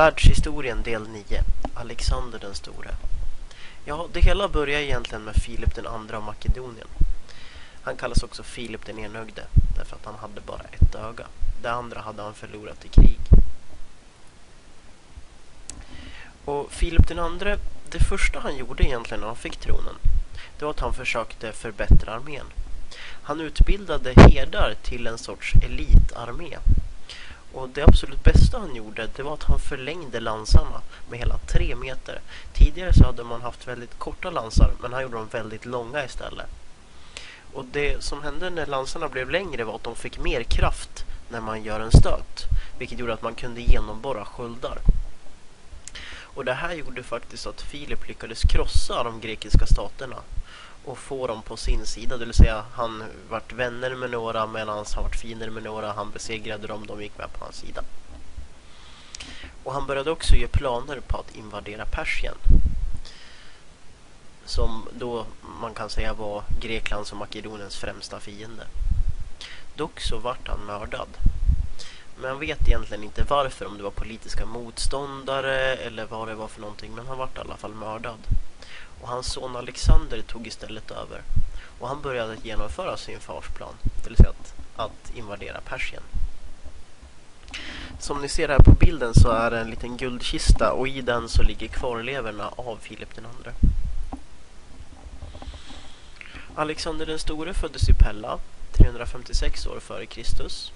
Världshistorien del 9 Alexander den store Ja, det hela börjar egentligen med Filip den andra av Makedonien. Han kallas också Filip den enögde därför att han hade bara ett öga. Det andra hade han förlorat i krig. Och Filip den andre, det första han gjorde egentligen när han fick tronen, det var att han försökte förbättra armén. Han utbildade herdar till en sorts elitarmé och det absolut bästa han gjorde det var att han förlängde lansarna med hela tre meter. Tidigare så hade man haft väldigt korta lansar men han gjorde dem väldigt långa istället. Och det som hände när lansarna blev längre var att de fick mer kraft när man gör en stöt. Vilket gjorde att man kunde genomborra sköldar. Och det här gjorde faktiskt att Filip lyckades krossa de grekiska staterna och få dem på sin sida. Det vill säga han vart vänner med några medan han vart fiender med några. Han besegrade dem, de gick med på hans sida. Och han började också ge planer på att invadera Persien. Som då man kan säga var Greklands och Makedoniens främsta fiende. Dock så vart han mördad. Men man vet egentligen inte varför, om det var politiska motståndare eller vad det var för någonting. Men han vart i alla fall mördad och hans son Alexander tog istället över. Och han började genomföra sin fars plan, det vill säga att, att invadera Persien. Som ni ser här på bilden så är det en liten guldkista och i den så ligger kvarlevorna av Filip den andre. Alexander den store föddes i Pella 356 år före Kristus.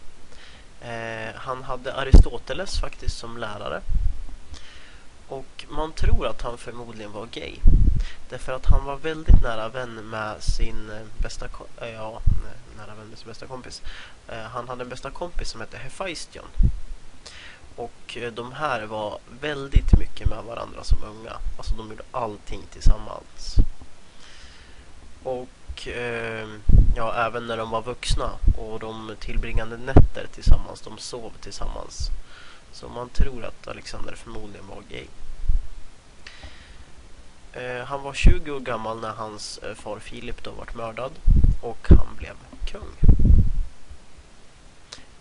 Eh, han hade Aristoteles faktiskt som lärare. Och man tror att han förmodligen var gay. Därför att han var väldigt nära vän med sin eh, bästa eh, ja, nära vän med sin bästa kompis. Eh, han hade en bästa kompis som hette Hephaistion. Och de här var väldigt mycket med varandra som unga. Alltså de gjorde allting tillsammans. Och uh, ja, även när de var vuxna och de tillbringade nätter tillsammans. De sov tillsammans. Så man tror att Alexander förmodligen var gay. Eh, han var 20 år gammal när hans eh, far Filip då vart mördad och han blev kung.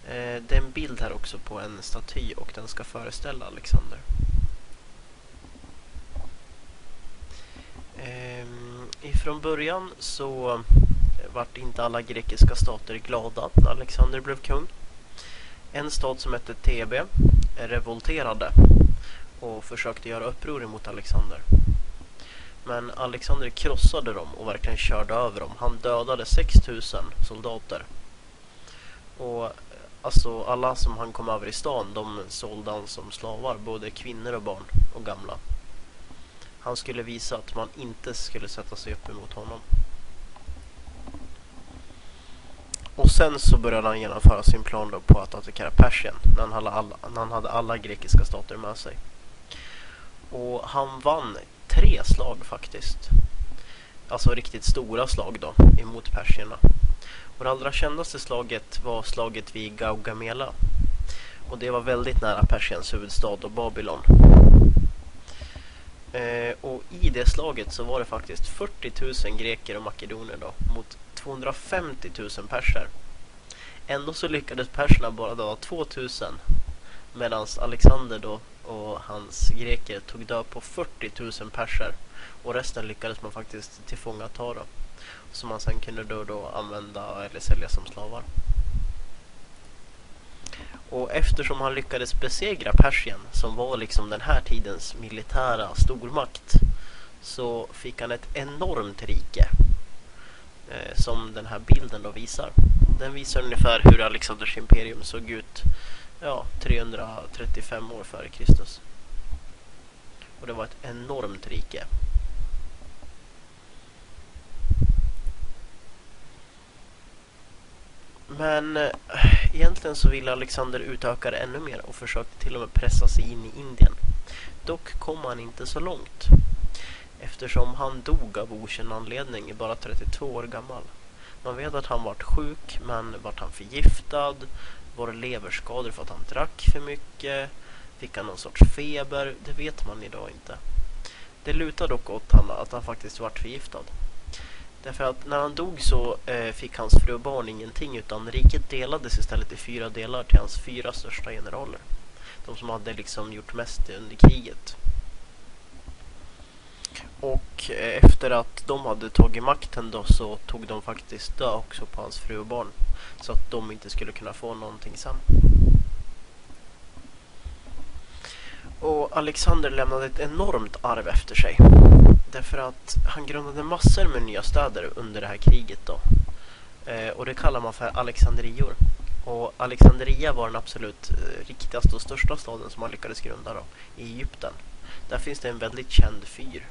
Eh, det är en bild här också på en staty och den ska föreställa Alexander. Ifrån början så eh, vart inte alla grekiska stater glada när Alexander blev kung. En stat som hette Thebe revolterade och försökte göra uppror mot Alexander. Men Alexander krossade dem och verkligen körde över dem. Han dödade 6000 soldater. Och eh, alltså alla som han kom över i stan, de sålde han som slavar. Både kvinnor och barn och gamla. Han skulle visa att man inte skulle sätta sig upp emot honom. Och sen så började han genomföra sin plan då på att attackera Persien. När han hade alla, när han hade alla grekiska stater med sig. Och han vann tre slag faktiskt. Alltså riktigt stora slag då, emot persierna. Och det allra kändaste slaget var slaget vid Gaugamela. Och det var väldigt nära Persiens huvudstad och Babylon. Eh, och i det slaget så var det faktiskt 40 000 greker och makedoner då, mot 250 000 perser. Ändå så lyckades perserna bara döda 2 000 medan Alexander då och hans greker tog död på 40 000 perser och resten lyckades man faktiskt tillfångata då som man sen kunde då, då använda eller sälja som slavar. Och eftersom han lyckades besegra Persien som var liksom den här tidens militära stormakt så fick han ett enormt rike eh, som den här bilden då visar. Den visar ungefär hur Alexanders imperium såg ut ja, 335 år före Kristus. Och det var ett enormt rike. Men äh, egentligen så ville Alexander utöka det ännu mer och försökte till och med pressa sig in i Indien. Dock kom han inte så långt eftersom han dog av okänd anledning, bara 32 år gammal. Man vet att han vart sjuk, men vart han förgiftad? Var det leverskador för att han drack för mycket? Fick han någon sorts feber? Det vet man idag inte. Det lutar dock åt han att han faktiskt vart förgiftad. Därför att när han dog så eh, fick hans fru och barn ingenting utan riket delades istället i fyra delar till hans fyra största generaler. De som hade liksom gjort mest under kriget. Och eh, efter att de hade tagit makten då så tog de faktiskt död också på hans fru och barn. Så att de inte skulle kunna få någonting sen. Och Alexander lämnade ett enormt arv efter sig. Därför att han grundade massor med nya städer under det här kriget då. Eh, och det kallar man för Alexandrior. Och Alexandria var den absolut eh, riktigaste och största staden som han lyckades grunda då, i Egypten. Där finns det en väldigt känd fyr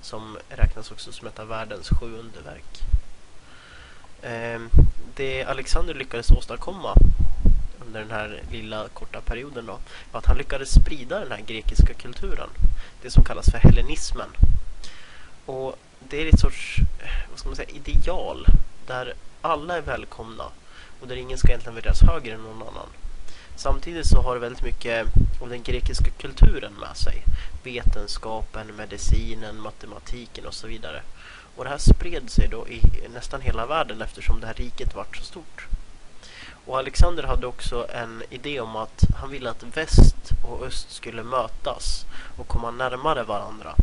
som räknas också som ett av världens sju underverk. Eh, det Alexander lyckades åstadkomma under den här lilla korta perioden då, var att han lyckades sprida den här grekiska kulturen. Det som kallas för hellenismen. Och det är ett sorts vad ska man säga, ideal där alla är välkomna och där ingen ska egentligen värderas högre än någon annan. Samtidigt så har det väldigt mycket av den grekiska kulturen med sig. Vetenskapen, medicinen, matematiken och så vidare. Och det här spred sig då i nästan hela världen eftersom det här riket var så stort. Och Alexander hade också en idé om att han ville att väst och öst skulle mötas och komma närmare varandra.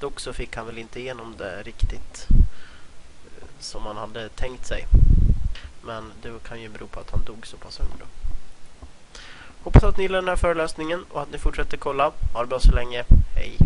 Dock så fick han väl inte igenom det riktigt eh, som han hade tänkt sig. Men det kan ju bero på att han dog så pass ung då. Hoppas att ni gillar den här föreläsningen och att ni fortsätter kolla. Ha det bra så länge. Hej!